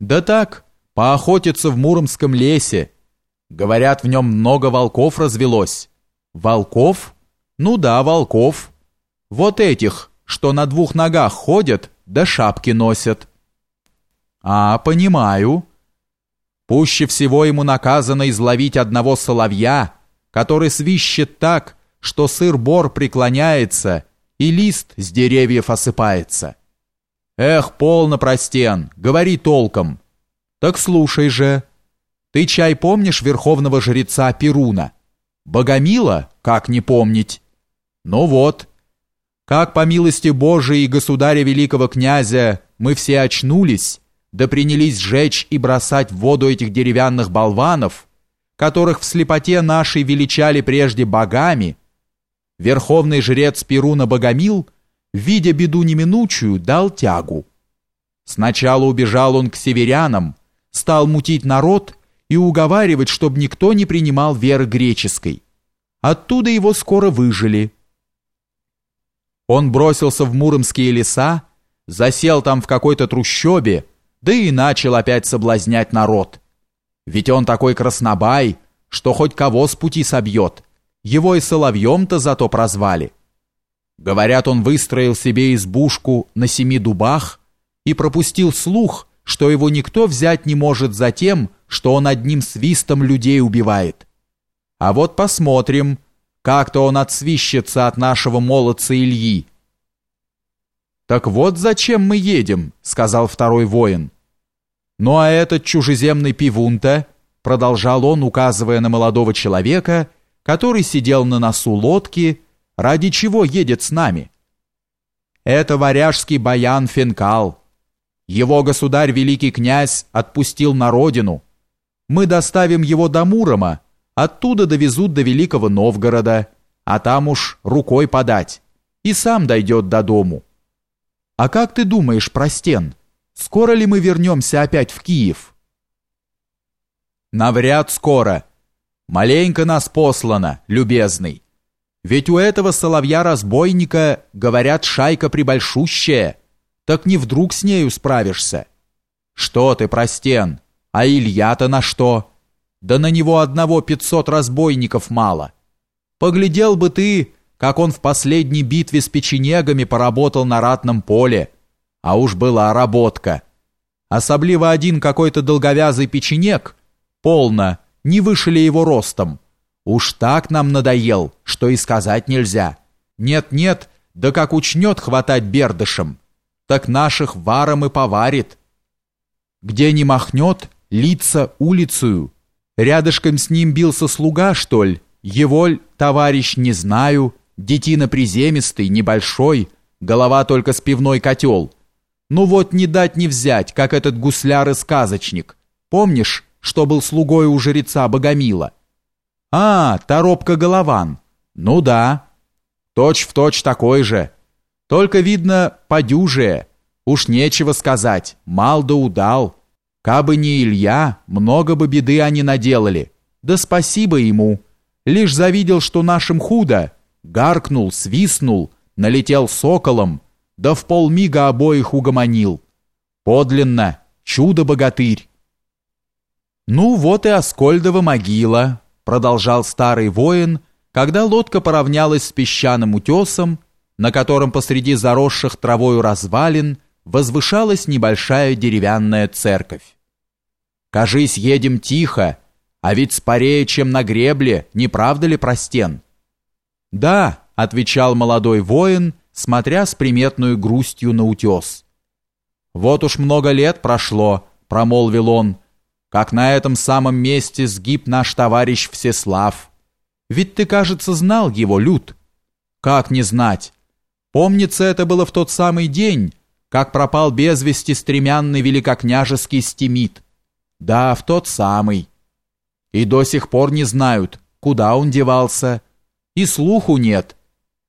Да так, поохотиться в Муромском лесе. Говорят, в нем много волков развелось. Волков? Ну да, волков. Вот этих, что на двух ногах ходят, да шапки носят. А, понимаю. Пуще всего ему наказано изловить одного соловья, который свищет так, что сыр-бор преклоняется и лист с деревьев осыпается. Эх, полно, простен, говори толком. Так слушай же. Ты чай помнишь верховного жреца Перуна? Богомила, как не помнить? Ну вот. Как по милости Божией и государя великого князя мы все очнулись, да принялись сжечь и бросать в воду этих деревянных болванов, которых в слепоте нашей величали прежде богами, верховный жрец Перуна Богомил — видя беду неминучую, дал тягу. Сначала убежал он к северянам, стал мутить народ и уговаривать, чтобы никто не принимал веры греческой. Оттуда его скоро выжили. Он бросился в муромские леса, засел там в какой-то трущобе, да и начал опять соблазнять народ. Ведь он такой краснобай, что хоть кого с пути собьет. Его и соловьем-то зато прозвали. Говорят, он выстроил себе избушку на семи дубах и пропустил слух, что его никто взять не может за тем, что он одним свистом людей убивает. А вот посмотрим, как-то он отсвищется от нашего молодца Ильи. «Так вот зачем мы едем», — сказал второй воин. «Ну а этот чужеземный пивун-то», — продолжал он, указывая на молодого человека, который сидел на носу лодки, — Ради чего едет с нами? Это варяжский баян Финкал. Его государь великий князь отпустил на родину. Мы доставим его до Мурома, оттуда довезут до Великого Новгорода, а там уж рукой подать, и сам дойдет до дому. А как ты думаешь, Простен, скоро ли мы вернемся опять в Киев? Навряд скоро. Маленько нас послано, любезный. Ведь у этого соловья-разбойника, говорят, шайка прибольшущая. Так не вдруг с нею справишься. Что ты, простен, а Илья-то на что? Да на него одного пятьсот разбойников мало. Поглядел бы ты, как он в последней битве с печенегами поработал на ратном поле. А уж была работка. Особливо один какой-то долговязый печенег, полно, не выше ли его ростом, Уж так нам надоел, что и сказать нельзя. Нет-нет, да как учнет хватать бердышем, так наших варом и поварит. Где не махнет, лица улицу. Рядышком с ним бился слуга, что ли? Его товарищ, не знаю, детина приземистый, небольшой, голова только с пивной котел. Ну вот не дать не взять, как этот гусляр и сказочник. Помнишь, что был слугой у жреца Богомила? А, Торопка Голован. Ну да. Точь в точь такой же. Только видно, подюжие. Уж нечего сказать, мал да удал. Кабы не Илья, много бы беды они наделали. Да спасибо ему. Лишь завидел, что нашим худо, гаркнул, свистнул, налетел соколом, да в полмига обоих угомонил. Подлинно, чудо-богатырь. Ну вот и Аскольдова могила, продолжал старый воин, когда лодка поравнялась с песчаным утесом, на котором посреди заросших травою развалин возвышалась небольшая деревянная церковь. «Кажись, едем тихо, а ведь спорее, чем на гребле, не правда ли, простен?» «Да», — отвечал молодой воин, смотря с приметную грустью на утес. «Вот уж много лет прошло», — промолвил он, — как на этом самом месте сгиб наш товарищ Всеслав. Ведь ты, кажется, знал его, Люд. Как не знать? Помнится, это было в тот самый день, как пропал без вести стремянный великокняжеский стимит. Да, в тот самый. И до сих пор не знают, куда он девался. И слуху нет.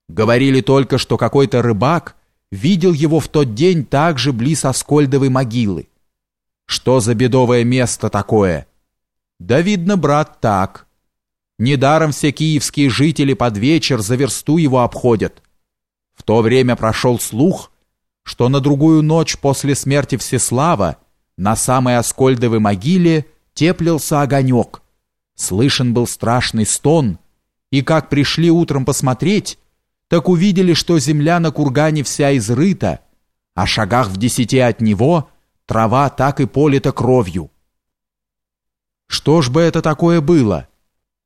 Говорили только, что какой-то рыбак видел его в тот день также близ Аскольдовой могилы. Что за бедовое место такое? Да видно, брат, так. Недаром все киевские жители под вечер за версту его обходят. В то время прошел слух, что на другую ночь после смерти Всеслава На самой Аскольдовой могиле теплился огонек. Слышен был страшный стон, и как пришли утром посмотреть, так увидели, что земля на кургане вся изрыта, а шагах в десяти от него трава так и полита кровью. Что ж бы это такое было?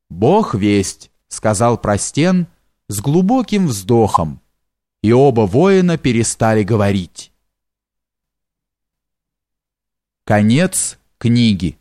Бог весть, сказал Простен с глубоким вздохом, и оба воина перестали говорить. Конец книги.